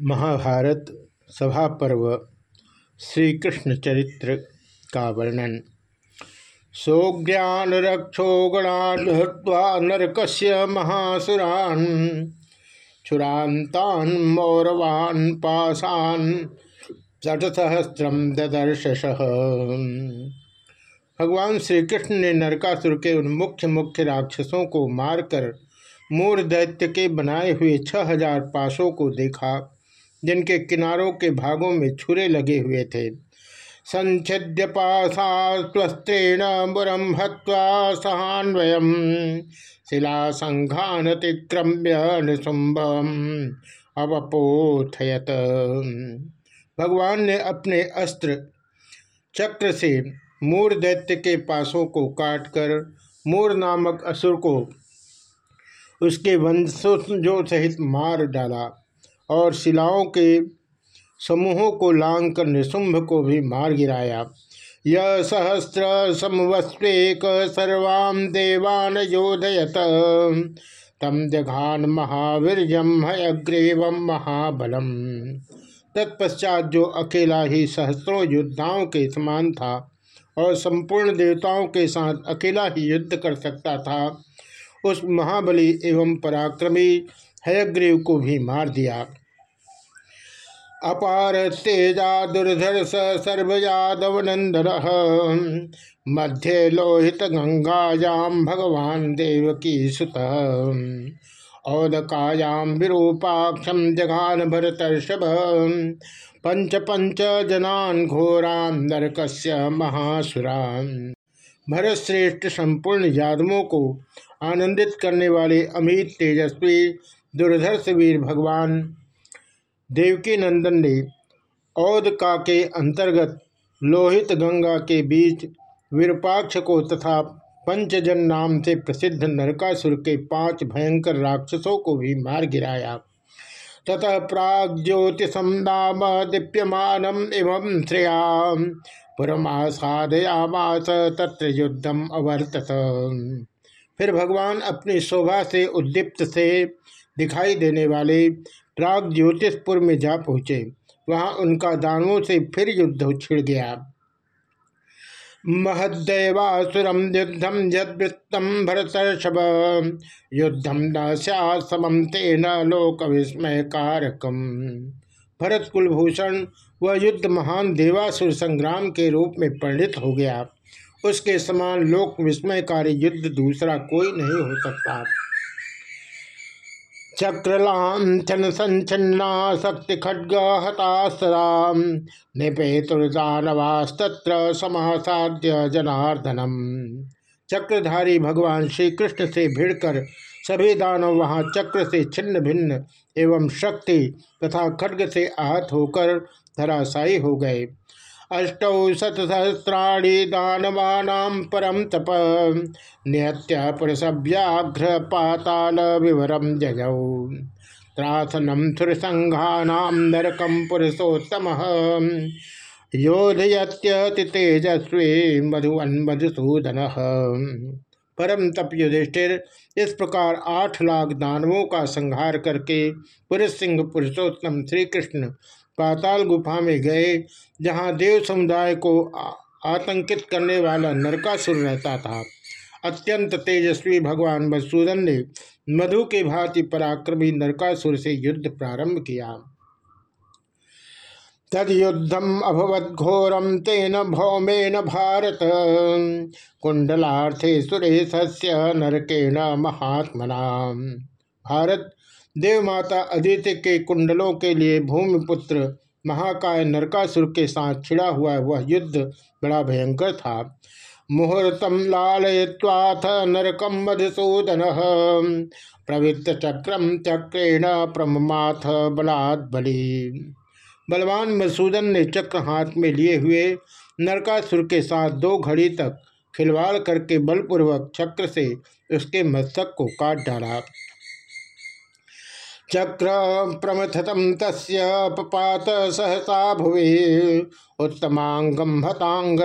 महाभारत सभा पर्व श्री कृष्ण चरित्र का वर्णन। सोज्ञान रक्षो गणान नरकस्य महासुरान चुरांतान मौरवान पाशान शतसहस्रम ददर्शश। भगवान श्री कृष्ण ने नरकासुर के उन मुख्य मुख्य राक्षसों को मारकर मूर दैत्य के बनाए हुए छह हज़ार पासों को देखा। जिनके किनारों के भागों में छुरे लगे हुए थे। संच्छिद्य पाशास्त्रेण मुरम हत्वा सहान्वयम शिला संघान अतिक्रम्य निशुंभ अवपोथयत। भगवान ने अपने अस्त्र चक्र से मूर दैत्य के पासों को काटकर मूर नामक असुर को उसके वंशों सहित मार डाला। और शिलाओं के समूहों को लांग कर निशुंभ को भी मार गिराया। यह सहस्र समवस्वेक सर्वाम देवान योधयत तम जघान महावीरजम हयग्रीव महाबलम। तत्पश्चात जो अकेला ही सहस्रों योद्धाओं के समान था और संपूर्ण देवताओं के साथ अकेला ही युद्ध कर सकता था, उस महाबली एवं पराक्रमी हयग्रीव को भी मार दिया। अपार तेजा दुर्धर सर्वयादव नंदन। मध्य लोहित गंगायाम भगवान देव की सुत। औदकायाम विरूपाक्षम जघान भरतर्षभ पंच पंच जनान घोरान नरकस्य महासुरान भरत श्रेष्ठ संपूर्ण यादवों को आनंदित करने वाले अमित तेजस्वी दुर्धर्ष वीर भगवान देवकी नंदन ने औदका के अंतर्गत लोहित गंगा के बीच विरूपाक्ष को तथा पंचजन नाम से प्रसिद्ध नरकासुर के पाँच भयंकर राक्षसों को भी मार गिराया। ततः प्राग ज्योतिषम नाम दीप्यमान एवं श्रेया पुरमासादयामास तत्र युद्धम अवर्तत। फिर भगवान अपनी शोभा से उद्दीप्त से दिखाई देने वाले प्राग ज्योतिषपुर में जा पहुँचे। वहाँ उनका दानवों से फिर युद्ध छिड़ गया। महदैवासुरम युद्धम यदृत्तम भरतर्षभ। युद्धम न समम तेन लोक विस्मय कारकम भरत कुलभूषण वह युद्ध महान देवासुर संग्राम के रूप में परिणित हो गया। उसके समान लोक विस्मयकारी युद्ध दूसरा कोई नहीं हो सकता। चक्रलांछन संचन्ना शक्ति खड्ग निपेतुर्दानवास्तत्र समासाद्य जनार्दनम। चक्रधारी भगवान श्री कृष्ण से भिड़कर सभी दानव वहाँ चक्र से छिन्न भिन्न एवं शक्ति तथा खड्ग से आहत होकर धराशायी हो गए। अष्टौ शतसहस्राणी दानवानां परम तप। निहत्य पुरुषव्याघ्र पाताल विवरम जजौ त्रासनम सुरसंघानाम नरकम पुरुषोत्तम। योधयत्यति तेजस्वी मधुवन् मधुसूदन परम तप युधिष्ठिर इस प्रकार आठ लाख दानवों का संहार करके पुरुष सिंह पुरुषोत्तम श्री कृष्ण पाताल गुफा में गए, जहाँ देव समुदाय को आतंकित करने वाला नरकासुर रहता था। अत्यंत तेजस्वी भगवान मधुसूदन ने मधु के भांति पराक्रमी नरकासुर से युद्ध प्रारंभ किया। तदयुद्धम अभवत घोरम तेन भौमेन भारत। कुंडलार्थे सुरेश नरकेण महात्मना। भारत, देवमाता अदिति के कुंडलों के लिए भूमिपुत्र महाकाय नरकासुर के साथ छिड़ा हुआ वह युद्ध बड़ा भयंकर था। मुहूर्तम लालय्वाथ नरकम मधुसूदन। प्रवृत्त चक्रम चक्रेण प्रमाथ बलात् बली बलवान मसूदन ने चक्र हाथ में लिए हुए नरकासुर के साथ दो घड़ी तक खिलवाड़ करके बलपूर्वक चक्र से उसके मस्तक को काट डाला। चक्र प्रमथतम तस्पात सहसा भुवि। उत्तमांगम हतांग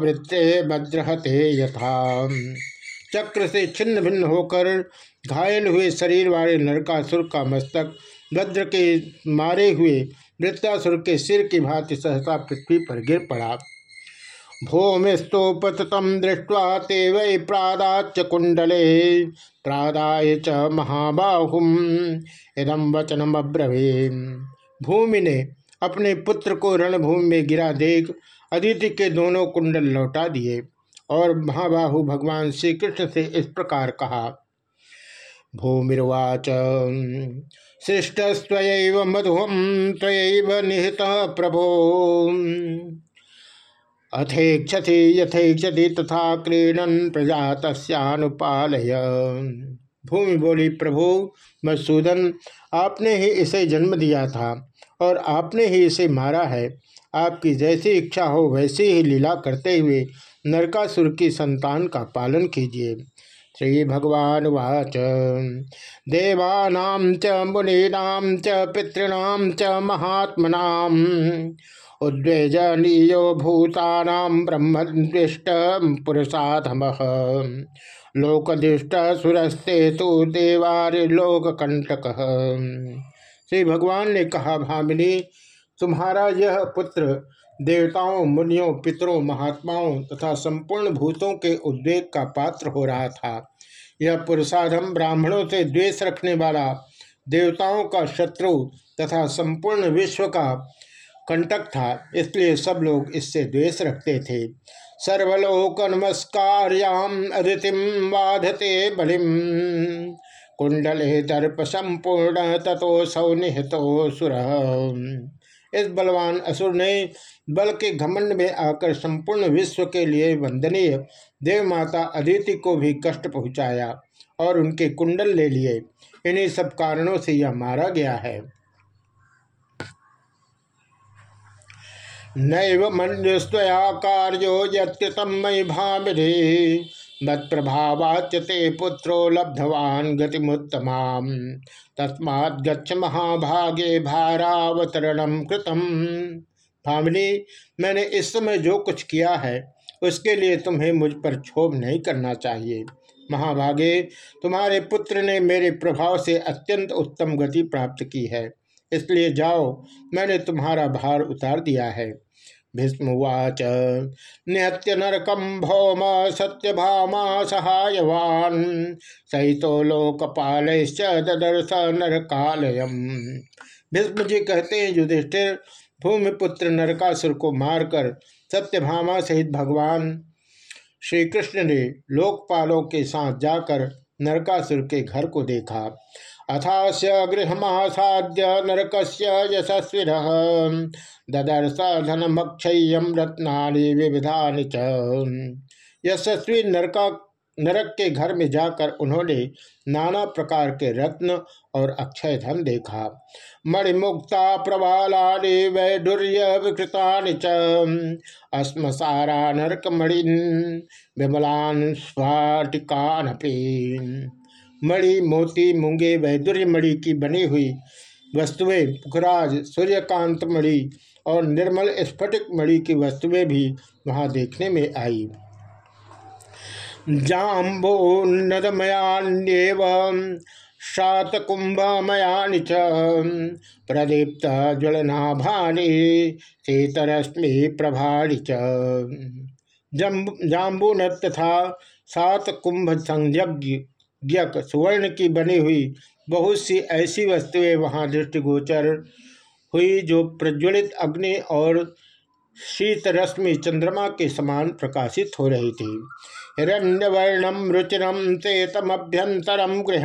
वृत्ते भद्रहते यथा। चक्र से छिन्न भिन्न होकर घायल हुए शरीर वाले नरकासुर का मस्तक वज्र के मारे हुए वृत्तासुर के सिर की भांति सहसा पृथ्वी पर गिर पड़ा। भूमिस्तु पततम दृष्ट्वा ते वै प्रादाच कुंडले प्रादाय च महाबाहुम इदम वचनम अब्रवी भूमि ने अपने पुत्र को रणभूमि में गिरा देख अदिति के दोनों कुंडल लौटा दिए और महाबाहु भगवान श्री कृष्ण से इस प्रकार कहा भूमिर्वाच सृष्टस्व मधुम तयैव निहित प्रभो। अथेक्षति यथेक्षति तथा क्रीडन प्रजा तस्यानुपालय भूमि बोली, प्रभु, मधुसूदन, आपने ही इसे जन्म दिया था और आपने ही इसे मारा है। आपकी जैसी इच्छा हो वैसी ही लीला करते हुए नरकासुर की संतान का पालन कीजिए। श्री भगवान वाच देवानाम च मुनीनाम च पितृणाम च महात्मनाम उद्वेजनीयो भूतानाम ब्रह्मदृष्ट पुरुषाधम। लोकदृष्ट सुरस्ते तो देवारिलोक कंटक श्री भगवान ने कहा, भामिनी, तुम्हारा यह पुत्र देवताओं, मुनियों, पितरों, महात्माओं तथा संपूर्ण भूतों के उद्वेग का पात्र हो रहा था। यह पुरुषाधम ब्राह्मणों से द्वेष रखने वाला देवताओं का शत्रु तथा संपूर्ण विश्व का कंटक था, इसलिए सब लोग इससे द्वेष रखते थे। सर्वलोक नमस्कार्याम अदितिम वाधते बलिम। कुंडले दर्प संपूर्ण तथो सौनिहितो सुर। इस बलवान असुर ने बल के घमंड में आकर संपूर्ण विश्व के लिए वंदनीय देव माता अदिति को भी कष्ट पहुँचाया और उनके कुंडल ले लिए। इन्हीं सब कारणों से यह मारा गया है। नैव मनुस्तया कार्यो यम मई भामिधि मत प्रभावाच ते पुत्रो लब्धवान गतिमुत्तमा तस्मात् गच्छ महाभागे भारावतरणम कृतम। भामिनी, मैंने इस समय जो कुछ किया है, उसके लिए तुम्हें मुझ पर क्षोभ नहीं करना चाहिए। महाभागे, तुम्हारे पुत्र ने मेरे प्रभाव से अत्यंत उत्तम गति प्राप्त की है। इसलिए जाओ, मैंने तुम्हारा भार उतार दिया है। भीष्मवाच। निहत्य नरकम भौम सत्यभामा सहायवान। सहितो लोकपाल ददर्श नरकालयम। भीष्म जी कहते हैं, युधिष्ठिर, भूमिपुत्र नरकासुर को मारकर सत्यभामा सहित भगवान श्री कृष्ण ने लोकपालों के साथ जाकर नरकासुर के घर को देखा। अथास्य गृहमासाद्य नरक यशस्वी ददर्श धनमक्षय्यम रत्नानि विविधा च। यशस्वी नरका, नरक के घर में जाकर उन्होंने नाना प्रकार के रत्न और अक्षय धन देखा। मणिमुक्ता प्रवालानि वैडुर्य विकृता च। अस्मसारा नरक मणिन विमलान स्वाटिकानपी मणि, मोती, मूँगे वैदुर्य मणि की बनी हुई वस्तुएँ, पुखराज, सूर्यकांत मणि और निर्मल स्फटिक मणि की वस्तुएँ भी वहाँ देखने में आई। जाम्बो नदमयान्यव शातकुंभमयानि च, प्रदीप्त ज्वलनाभानि शीतरश्मि प्रभारी च। जाम्बूनद तथा सात कुंभ संयज्ञ ज्ञक सुवर्ण की बनी हुई बहुत सी ऐसी वस्तुएँ वहाँ दृष्टिगोचर हुई जो प्रज्वलित अग्नि और शीत रश्मि चंद्रमा के समान प्रकाशित हो रही थी। हिरण्यवर्णम रुचिरम चेतमभ्यंतरम गृह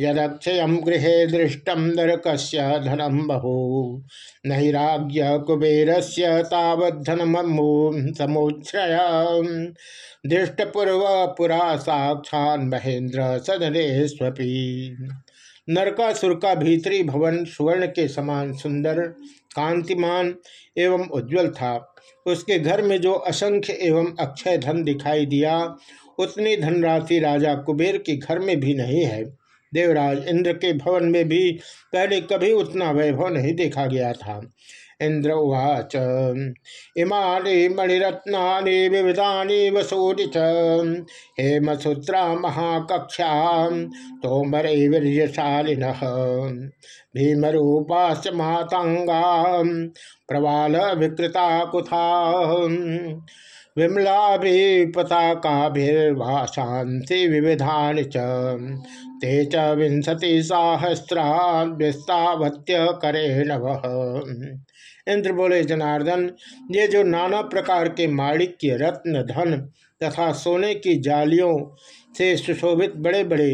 यदक्षय गृह दृष्टम नरकस्य धनम बहु। नैराग्य कुबेर से तावधनमो समोच्छ्रय। दृष्टपूर्व पुरा साक्षान महेंद्र सदनेस्वी नरकासुर का भीतरी भवन सुवर्ण के समान सुंदर कांतिमान एवं उज्जवल था। उसके घर में जो असंख्य एवं अक्षय धन दिखाई दिया, उतनी धनराशि राजा कुबेर के घर में भी नहीं है। देवराज इंद्र के भवन में भी पहले कभी उतना वैभव नहीं देखा गया था। इंद्र उवाच इमानि मणिरत्नानि विविधानि वसूनि च। हेमसूत्रा महाकक्षा तोमरे वीर्यशालिनः। भीमरूपाश्च महातांगा प्रवाल विकृता कुथा। विमलाभिपताकाभिर्वाशांति विविधानि च। ते च विंशति सहस्रावत्य करे नव इंद्र बोले, जनार्दन, ये जो नाना प्रकार के माणिक्य, रत्न, धन तथा सोने की जालियों से सुशोभित बड़े बड़े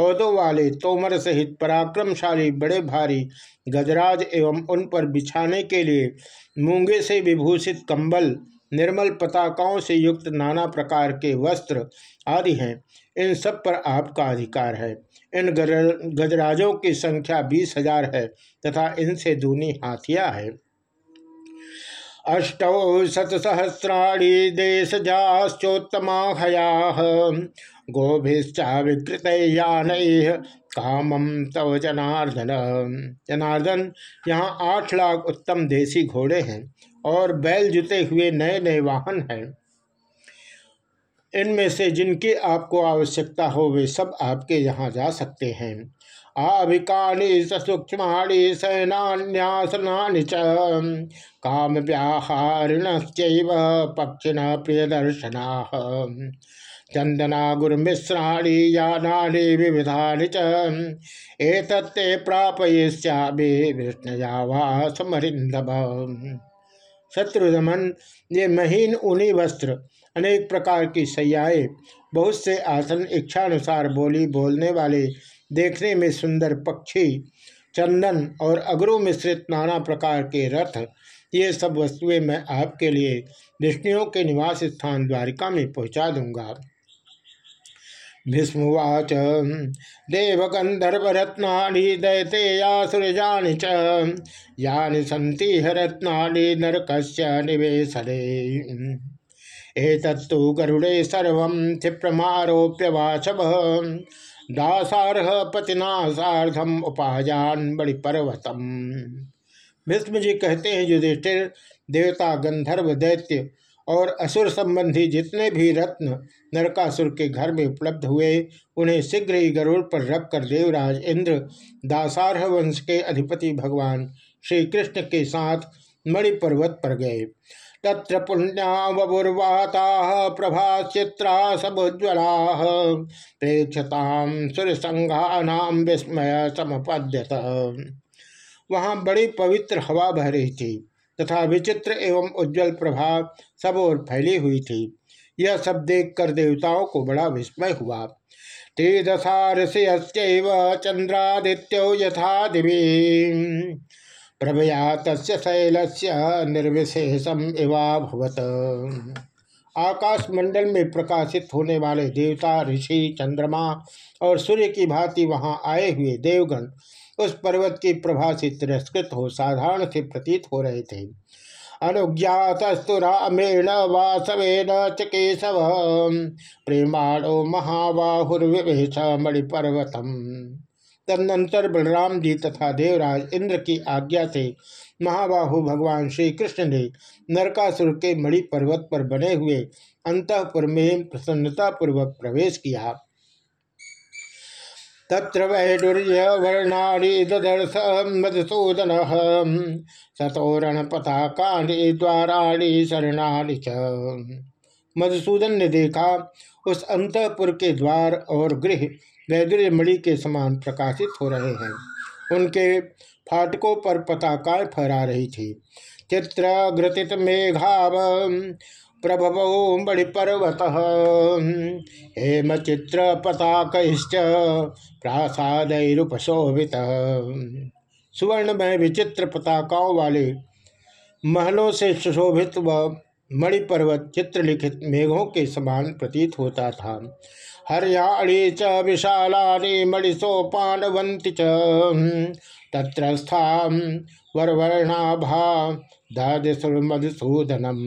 हौदों वाले तोमर सहित पराक्रमशाली, बड़े भारी गजराज एवं उन पर बिछाने के लिए मूँगे से विभूषित कंबल, निर्मल पताकाओं से युक्त नाना प्रकार के वस्त्र आदि हैं। इन सब पर आपका अधिकार है। इन गजराजों की संख्या बीस हज़ार है तथा इनसे दूनी हाथियाँ है। अष्टौ शतसहस्राणी देशजाश्चोत्तमा हया गोभिश्चा विकृत यान कामम तव जनार्दन। जनार्दन, यहाँ आठ लाख उत्तम देसी घोड़े हैं और बैल जुते हुए नए नए वाहन हैं। इनमें से जिनकी आपको आवश्यकता हो, वे सब आपके यहाँ जा सकते हैं। आभिकानि सूक्ष्माणि सैनान्यासनानि च। काम व्याहारिणश्चैव पक्षिण प्रियदर्शना। चंदना गुरुमिश्राणी यानानि विविधानि च। एतत्ते प्रापयिष्यामि विष्णया वा समरिंदभ शत्रुदमन, ये महीन ऊनी वस्त्र अनेक प्रकार की सयाए बहुत से आसन इच्छानुसार बोली बोलने वाले, देखने में सुंदर पक्षी, चंदन और अगरू मिश्रित नाना प्रकार के रथ, ये सब वस्तुएँ मैं आपके लिए विष्णुओं के निवास स्थान द्वारिका में पहुँचा दूँगा। भीष्मवाच देवगंधर्वरत्नानि दैतेयासुरजानि च, यानि सन्ति रत्नानि नरकस्य निवेशने एतत्तु गरुड़े सर्वं क्षिप्रमारोप्य वाशभ दासारह पतिना साधम उपाजान बड़ि पर्वतम भीष्म जी कहते हैं, युधिष्ठिर, देवता, गंधर्व, दैत्य और असुर संबंधी जितने भी रत्न नरकासुर के घर में उपलब्ध हुए, उन्हें शीघ्र ही गरुड़ पर रखकर देवराज इंद्र, दासारह वंश के अधिपति भगवान श्री कृष्ण के साथ मणि पर्वत पर गए। तत्र पुण्यावुर्वाता प्रभा चित्रा सबुज्वला प्रेक्षता सुरसंघानाम विस्मय समपद्यत। वहाँ बड़ी पवित्र हवा बह रही थी तथा विचित्र एवं उज्जवल प्रभा सब ओर फैली हुई थी। यह सब देखकर देवताओं को बड़ा विस्मय हुआ। त्रिदशारस्यव चंद्रादित्यो यथा दिवी प्रभया तस्य शैलस्य निर्विशेषम इवाभवत आकाश मंडल में प्रकाशित होने वाले देवता ऋषि, चंद्रमा और सूर्य की भांति वहाँ आए हुए देवगण उस पर्वत की प्रभा से तिरस्कृत हो साधारण से प्रतीत हो रहे थे। अनुज्ञातस्तु रामेण वासवेन च केशव, प्रेमाणो महाबाहुर्विवेश मणिपर्वतम। तदनंतर बलराम जी तथा देवराज इंद्र की आज्ञा से महाबाहु भगवान श्री कृष्ण ने नरकासुर के मणि पर्वत पर बने हुए अंतपुर में प्रसन्नता पूर्वक प्रवेश किया। तत्र वैडुर्य वर्णाणी ददर्श मधुसूदन सतोरण पताकानि द्वाराणी शरणानि च। मधुसूदन ने देखा, उस अंतपुर के द्वार और गृह वैदुर्य मणि के समान प्रकाशित हो रहे हैं। उनके फाटकों पर पताकाएँ फहरा रही थी। चित्र घृतित मेघाव, प्रभवो मणिपर्वत, हेम चित्र पताक प्रासादुपशोभित सुवर्ण में विचित्र पताकाओं वाले महलों से सुशोभित व मणिपर्वत चित्रलिखित मेघों के समान प्रतीत होता था। हरियाणी च विशालानि मणिसोपानवंती च। वरवर्णाभा मधुसूदनम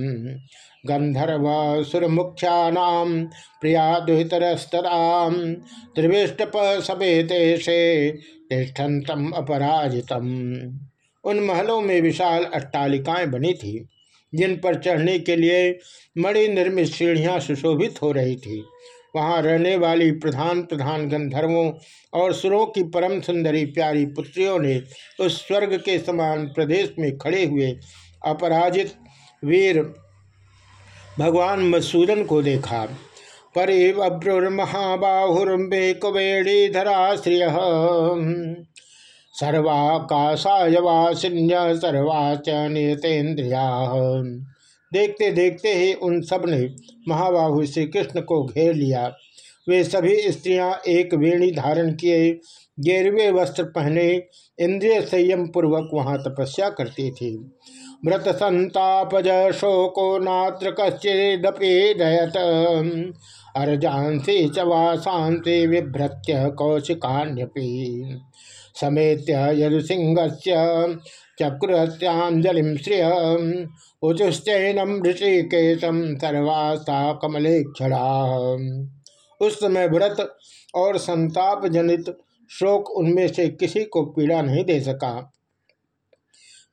गंधर्व सुरमुख्यानाम प्रिया दुहितरस्तराम त्रिवेष्टप समेते से तिष्ठन्तम अपराजितम। उन महलों में विशाल अट्टालिकाएँ बनी थी, जिन पर चढ़ने के लिए मणि निर्मित सीढ़ियाँ सुशोभित हो रही थी। वहाँ रहने वाली प्रधान प्रधान गंधर्वों और सुरों की परम सुंदरी प्यारी पुत्रियों ने उस स्वर्ग के समान प्रदेश में खड़े हुए अपराजित वीर भगवान मसूदन को देखा। परिवब्रुर्महाबाहुर्मे कुबेड़ी धराश्रिय। सर्वाकाशायवासिन्य सर्वाच नियतेन्द्रिया देखते देखते ही उन सबने महाबाहु श्री कृष्ण को घेर लिया। वे सभी स्त्रियाँ एक वेणी धारण किए गेरवे वस्त्र पहने, इंद्रिय संयम पूर्वक वहाँ तपस्या करती थी। व्रत संतापज शोको नात्र कश्चिदपि दयत। अर्जांसी च वासांसी विभ्रत्य कौशिकान्यपि। समेत्य यदुसिंह चक्रुहत्यांजलि श्रिय उचुश्चैनम ऋषिकेशम सर्वास्ता कमलेक्षणा उस समय व्रत और संताप जनित शोक उनमें से किसी को पीड़ा नहीं दे सका।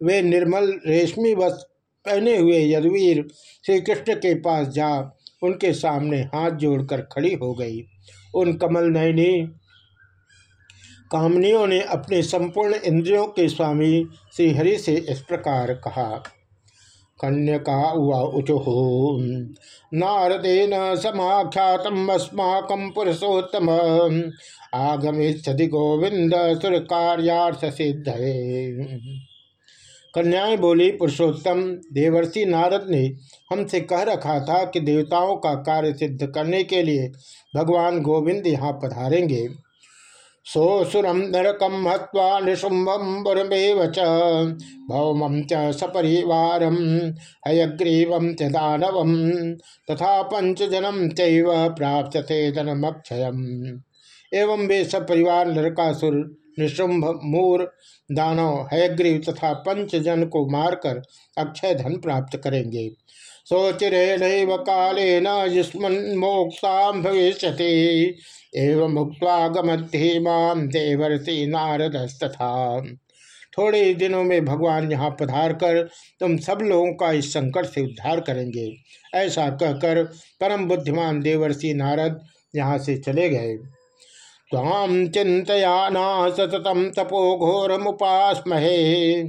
वे निर्मल रेशमी वस्त्र पहने हुए यदुवीर श्री कृष्ण के पास जा उनके सामने हाथ जोड़कर खड़ी हो गई। उन कमल नयनी कामनियों ने अपने संपूर्ण इंद्रियों के स्वामी श्रीहरि से इस प्रकार कहा, कन्यका उवा उचुहो नारदेन समाख्यातम अस्माक पुरुषोत्तम। आगमिष्यति गोविंद सुर कार्यार्थ सिद्ध कन्याएँ बोली, पुरुषोत्तम, देवर्षि नारद ने हमसे कह रखा था कि देवताओं का कार्य सिद्ध करने के लिए भगवान गोविंद यहाँ पधारेंगे। सोसुरम नरकम हवा निशुंभम बुरमेव च। च सपरिवारम हयग्रीवम च दानवम तथा पंचजनम चैव प्राप्यते धनमक्षयम। एवं वे सपरिवार, नरकासुर निशुंभ मूर, दानव, हयग्रीव तथा पंचजन को मारकर अक्षय धन प्राप्त करेंगे। सोचिरेण काले न युष्मोक्षा भविष्य एवं मुक्तागमते माम देवर्षि नारदस्तथा। थोड़े दिनों में भगवान यहाँ पधार कर तुम सब लोगों का इस संकट से उद्धार करेंगे, ऐसा कहकर परम बुद्धिमान देवर्षि नारद यहाँ से चले गए। ताम चिंतयाना सततम तपो घोर मुपास्महे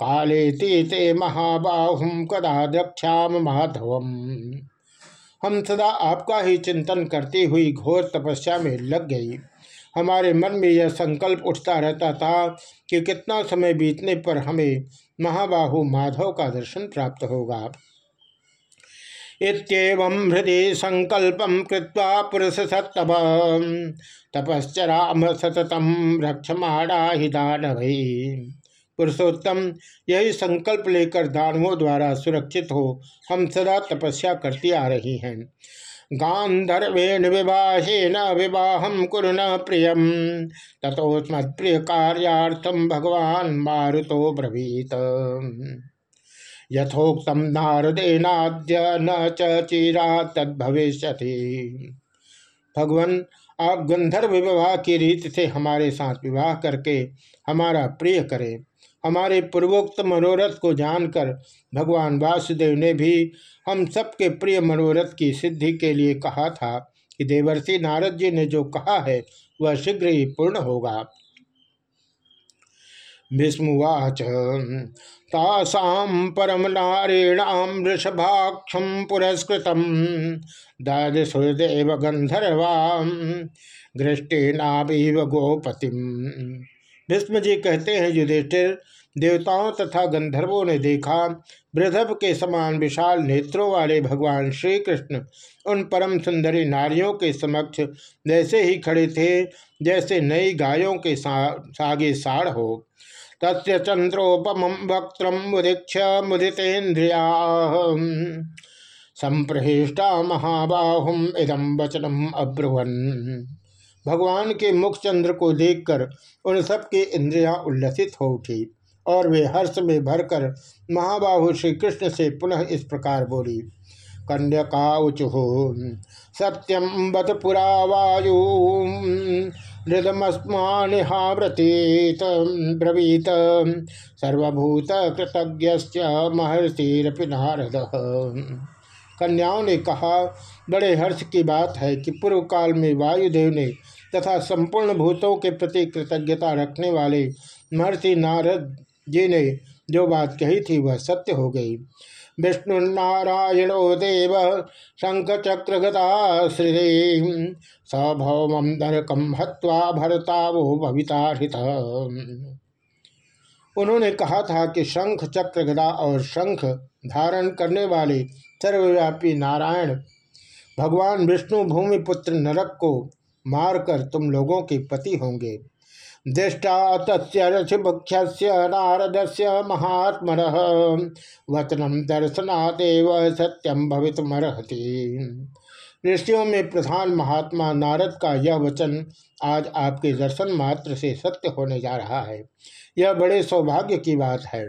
काले तीते महाबाहुम कदा द्रक्षाम माधवम। हम सदा आपका ही चिंतन करती हुई घोर तपस्या में लग गई। हमारे मन में यह संकल्प उठता रहता था कि कितना समय बीतने पर हमें महाबाहु माधव का दर्शन प्राप्त होगा। इतम हृदय संकल्प कृत्वा पुरुष सत्तभ तपश्चराम सततम रक्षमाणा ही दानवी। पुरुषोत्तम, यही संकल्प लेकर दानवों द्वारा सुरक्षित हो, हम सदा तपस्या करती आ रही हैं। गांधर्वेण विवाहेन विवाहम कुरु न प्रियम। तथोस्मत्प्रिय कार्यार्थम भगवान मारुतो ब्रवीत। यथोक्तम नारदेनाद्य न चीरा तद्भविष्य भगवान, आप गंधर्व विवाह की रीत से हमारे साथ विवाह करके हमारा प्रिय करें। हमारे पूर्वोक्त मनोरथ को जानकर भगवान वासुदेव ने भी हम सबके प्रिय मनोरथ की सिद्धि के लिए कहा था कि देवर्षि नारद जी ने जो कहा है, वह शीघ्र ही पूर्ण होगा। भीष्मवाच तासाम परम नारेणाम वृषभाक्षम पुरस्कृत। ददसुदेव गंधर्वाम घृष्टेनावीव गोपतिम। भीष्म जी कहते हैं युधिष्ठिर देवताओं तथा गंधर्वों ने देखा वृधव के समान विशाल नेत्रों वाले भगवान श्री कृष्ण उन परम सुंदरी नारियों के समक्ष जैसे ही खड़े थे जैसे नई गायों के सा, सागे साढ़ हो। तस्य चंद्रोपम वक्त मुदीक्ष मुदितेन्द्रिया। संप्रहिष्टा महाबाहुम इदम वचनम अब्रुवन। भगवान के मुख चंद्र को देखकर उन सब सबके इंद्रियाँ उल्लसित हो उठी और वे हर्ष में भरकर महाबाहु श्री कृष्ण से पुनः इस प्रकार बोली कन्यकाउचु सत्यम बत पुरा वायु। हृदमस्मानिहाव्रतीत ब्रवीत। सर्वभूत कृतज्ञ महर्षिरपि नारद। कन्याओं ने कहा, बड़े हर्ष की बात है कि पूर्व काल में वायुदेव ने तथा संपूर्ण भूतों के प्रति कृतज्ञता रखने वाले महर्षि नारद जी ने जो बात कही थी वह सत्य हो गई। विष्णुनारायणो देव शंख चक्र गदा श्री सभौम नरकम हत्वा भरता वो भविता उन्होंने कहा था कि शंख चक्र गदा और शंख धारण करने वाले सर्वव्यापी नारायण, भगवान विष्णु भूमिपुत्र नरक को मारकर तुम लोगों के पति होंगे। दृष्टा तस्य नारद से महात्म वचनम दर्शनादेव सत्यम भवितमर्हति। ऋषियों में प्रधान महात्मा नारद का यह वचन आज आपके दर्शन मात्र से सत्य होने जा रहा है। यह बड़े सौभाग्य की बात है।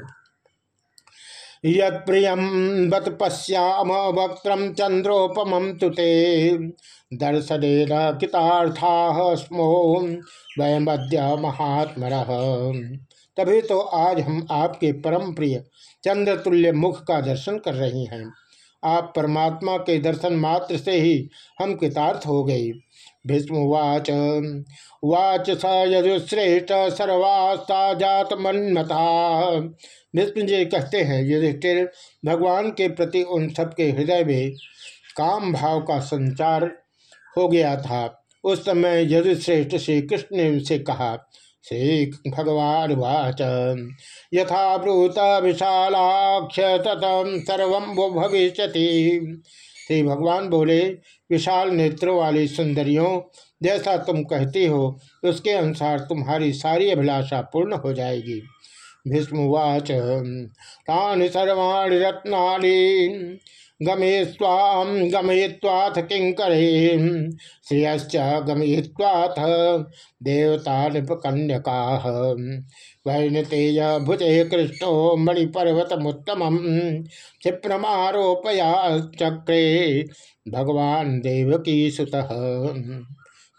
यम बत पश्याम वक्त्रम चंद्रोपम तुते दर्शन कितार्था स्मो वयमद्य महात्म तभी तो आज हम आपके परम प्रिय चंद्रतुल्य मुख का दर्शन कर रहे हैं। आप परमात्मा के दर्शन मात्र से ही हम कृतार्थ हो गए। भीष्मवाच वाच स यजुश्रेष्ठ सर्वास्ता जात मन्मता जी कहते हैं। युधिष्ठिर भगवान के प्रति उन सबके हृदय में काम भाव का संचार हो गया था। उस समय यजुश्रेष्ठ श्री कृष्ण ने उनसे कहा श्री भगवान वाच। यथा ब्रूत विशालाक्ष ततम सर्व भविष्य श्री भगवान बोले, विशाल नेत्रों वाली सुंदरियों, जैसा तुम कहती हो, उसके अनुसार तुम्हारी सारी अभिलाषा पूर्ण हो जाएगी। भीष्मवाच तानि सर्वाणि रत्नानि। गमे स्वाम गमय्वाथ किंकरे श्रेयश्च गमय्वाथ देवता नृपकन्यका वैनतेय भुजे कृष्णो मणिपर्वतमुत्तम क्षिप्रमारोपया चक्रे भगवान देवकी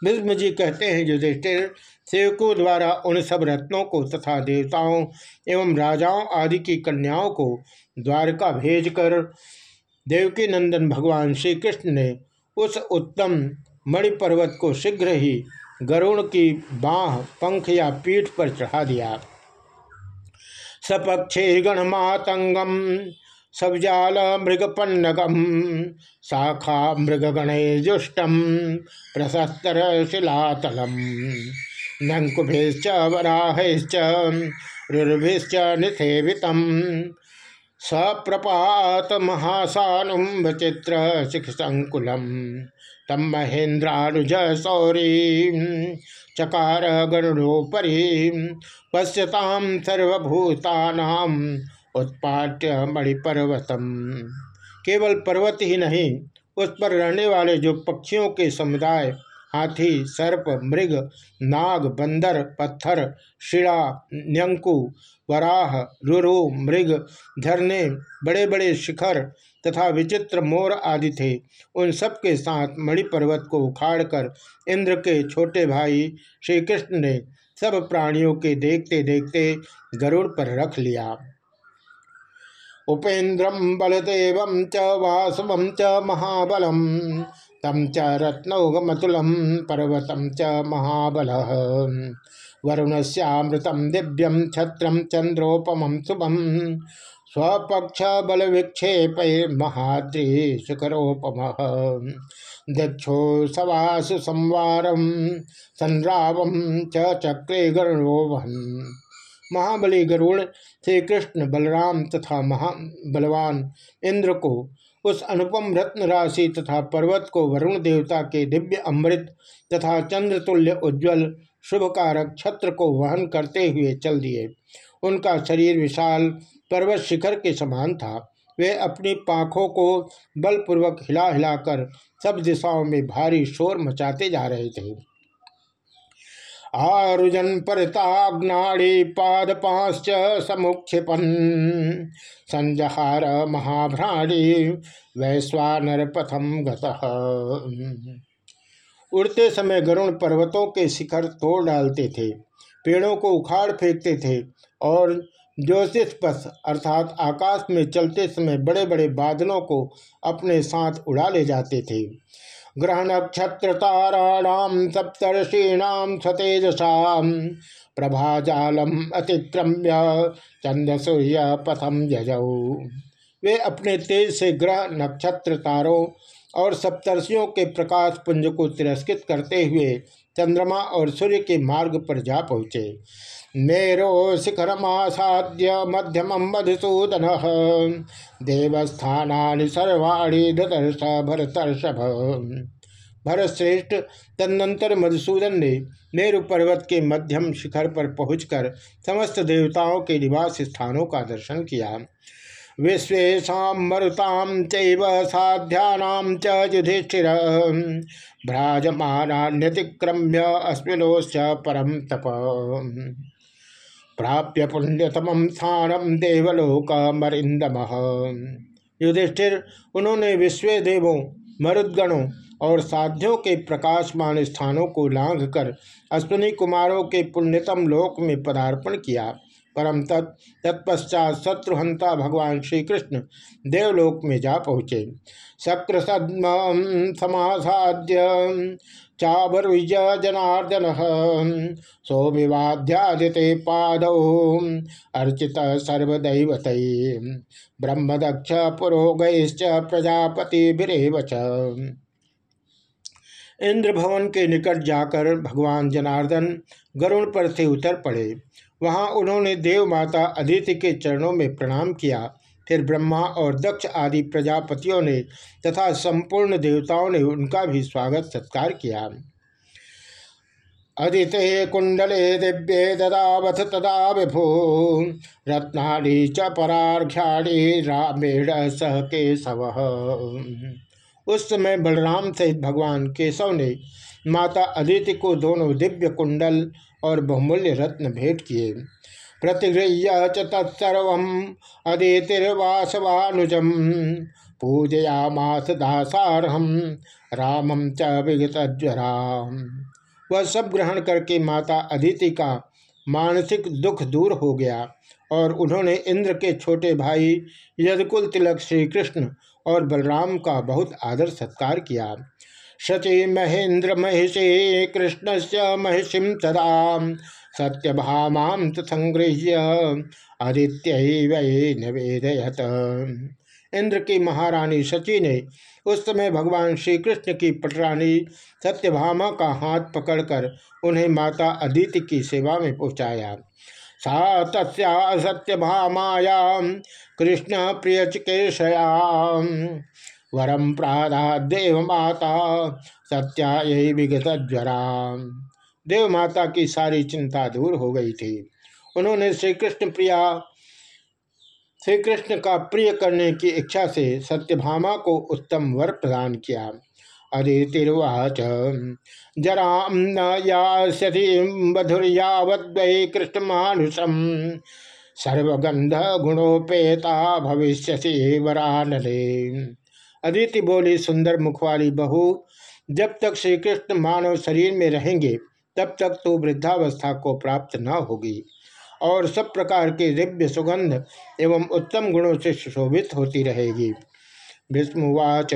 भीष्म जी कहते हैं, युधिष्ठिर, सेवकों द्वारा उन सब रत्नों को तथा देवताओं एवं राजाओं आदि की कन्याओं को द्वारका भेजकर देवकी नंदन भगवान श्री कृष्ण ने उस उत्तम मणिपर्वत को शीघ्र ही गरुण की बाह, पंख या पीठ पर चढ़ा दिया। सपक्षे गणमातंगम। सबजाल मृगपन्नगम शाखा मृगगणजुष्टम प्रशस्तर शिलातलम नंकुभिश्च वराहश्च, रुर्भिश्च सप्रपात महासानुम विचित्र शिख संकुलम तम महेन्द्रानुज सौरी चकार गणोपरी पश्यताम उत्पाट्य मणिपर्वतम केवल पर्वत ही नहीं, उस पर रहने वाले जो पक्षियों के समुदाय, हाथी, सर्प, मृग, नाग, बंदर, पत्थर शिड़ा न्यंकु, वराह, रुरु, मृग झरने बड़े बड़े शिखर तथा विचित्र मोर आदि थे, उन सब के साथ मणिपर्वत को उखाड़कर इंद्र के छोटे भाई श्री कृष्ण ने सब प्राणियों के देखते देखते गरुड़ पर रख लिया। उपेन्द्रम बलदेव च वासव च महाबलम तम च रत्नौगमतुलम पर्वतम च महाबल। वरुण श्यामृतम दिव्यम छत्रम चंद्रोपम शुभम स्वपक्ष बल विक्षेप महाद्री शिखरोपम दक्षो सवासु संवारम संरावम च चक्रे गणोभन महाबली गरुड़ श्री कृष्ण बलराम तथा महा बलवान इंद्र को। उस अनुपम रत्न राशि तथा पर्वत को वरुण देवता के दिव्य अमृत तथा चंद्र तुल्य उज्ज्वल शुभकारक छत्र को वहन करते हुए चल दिए। उनका शरीर विशाल, पर्वत शिखर के समान था। वे अपनी पाखों को बलपूर्वक हिला हिलाकर सब दिशाओं में भारी शोर मचाते जा रहे थे। आरुजन परताग्नाड़ी पाद पाँच समुक्षिपन। संजहार महाभ्राणी वैश्वानर पथम उड़ते समय गरुण पर्वतों के शिखर तोड़ डालते थे, पेड़ों को उखाड़ फेंकते थे और ज्योतिषपथ अर्थात आकाश में चलते समय बड़े बड़े बादलों को अपने साथ उड़ा ले जाते थे। ग्रह नक्षत्र ताराणाम सप्तर्षीणाम सतेजसा प्रभाजालम अतिक्रम्य चंद्र सूर्य पथम जजऊ वे अपने तेज से ग्रह नक्षत्र तारों और सप्तर्षियों के प्रकाश पुंज को तिरस्कृत करते हुए चंद्रमा और सूर्य के मार्ग पर जा पहुँचे। मेरो शिखरमासाद्य मध्यम मधुसूदन देवस्थानी सर्वाणी ददर्श भरतर्षभ भरतश्रेष्ठ तदनंतर मधुसूदन ने मेरु पर्वत के मध्यम शिखर पर पहुंचकर समस्त देवताओं के निवास स्थानों का दर्शन किया। विश्वेशा मरुताम चैव साध्यानाम च युधिष्ठिर। भ्राजमानान्यतिक्रम्य अस्मिनोश्च परम तप। प्राप्य पुण्यतम स्थानम देवलोक मरिंदम युधिष्ठिर, उन्होंने विश्व देवों मरुद्गणों और साध्यों के प्रकाशमान स्थानों को लांघ कर अश्विनी कुमारों के पुण्यतम लोक में पदार्पण किया। परम तत्, तत्पश्चात शत्रुहंता भगवान श्री कृष्ण देवलोक में जा पहुँचे। शक्र सद्म समासाद्य चावरुज जनार्दन सौविवाध्यादिते पाद अर्चित सर्वदैवत ब्रह्मदक्ष पुरोगैश्च प्रजापति इंद्र भवन के निकट जाकर भगवान जनार्दन गरुण पर से उतर पड़े। वहाँ उन्होंने देव माता अदिति के चरणों में प्रणाम किया। फिर ब्रह्मा और दक्ष आदि प्रजापतियों ने तथा संपूर्ण देवताओं ने उनका भी स्वागत सत्कार किया। अदिते कुंडले दिव्ये ददावथ तदा विभु। रत्नाड़ी च परार्घ्याड़ी रामेण सह केशव। उस समय बलराम सहित भगवान केशव ने माता अदिति को दोनों दिव्य कुंडल और बहुमूल्य रत्न भेंट किए। प्रतिगृह्य च तत्सर्व अदितिर्वासवानुजम। पूजयामास दासारहम रामम च विगतज्वरा वह सब ग्रहण करके माता अदिति का मानसिक दुख दूर हो गया और उन्होंने इंद्र के छोटे भाई यदकुल तिलक श्री कृष्ण और बलराम का बहुत आदर सत्कार किया। शचि महेन्द्र महिषी कृष्ण से महिषिम तदा सत्यभामां संगृह्य आदित्य निवेदयत। इंद्र की महारानी शची ने उस समय भगवान श्री कृष्ण की पटरानी सत्यभामा का हाथ पकड़कर उन्हें माता अदिति की सेवा में पहुँचाया। सा तस्या सत्यभामाया कृष्ण प्रिय चिकेशया वरम प्राधा देव माता सत्या यही विगत ज्वरा। देव माता की सारी चिंता दूर हो गई थी। उन्होंने श्री कृष्ण प्रिया श्री कृष्ण का प्रिय करने की इच्छा से सत्यभामा को उत्तम वर प्रदान किया। अदितिर्वाच जराम न यास्यति बधुर्यावद्वै कृष्णमानुषम सर्वगंध गुणोपेता भविष्य वरानले अदिति बोली, सुंदर मुखवाली बहू, जब तक श्री कृष्ण मानव शरीर में रहेंगे, तब तक तो वृद्धावस्था को प्राप्त न होगी। और सब प्रकार के दिव्य सुगंध एवं उत्तम गुणों से सुशोभित होती रहेगी। विष्णुवाच,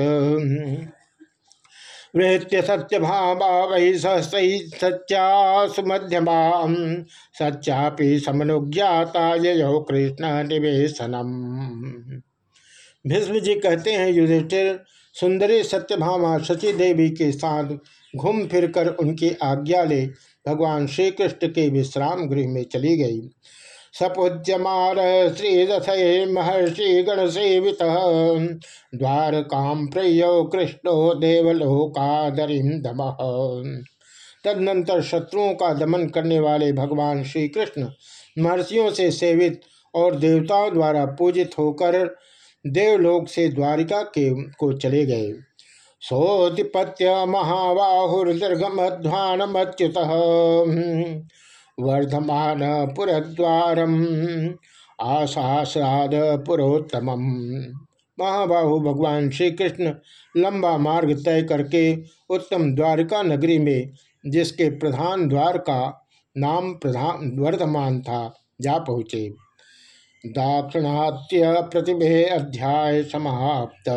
वृत्य सत्य भावा वही सही सच्चा सुमध्यमा सच्चापि समनुज्ञाता यो कृष्ण निवेशनम। भीष्म जी कहते हैं, युधिष्ठिर, सुंदरी सत्यभामा शची देवी के साथ घूम फिरकर उनकी आज्ञा ले। भगवान श्री कृष्ण के विश्राम गृह में चली गई। सपूज्यमार श्रीरथे महर्षि गण सेवित द्वारकाम प्रिय कृष्णो देवलोकादरिम दम। तदनंतर शत्रुओं का दमन करने वाले भगवान श्री कृष्ण महर्षियों से सेवित और देवताओं द्वारा पूजित होकर देवलोक से द्वारिका के, को चले गए। सोधिपत्य सोतिपत्य महाबाहुर्दीर्घमध्वानमच्युत वर्धमान पुरद्वारम आशासाद पुरोत्तम महाबाहु भगवान श्री कृष्ण लंबा मार्ग तय करके उत्तम द्वारिका नगरी में, जिसके प्रधान द्वार का नाम प्रधान वर्धमान था, जा पहुँचे। दाक्षिणात्य प्रतिभे अध्याय समाप्त।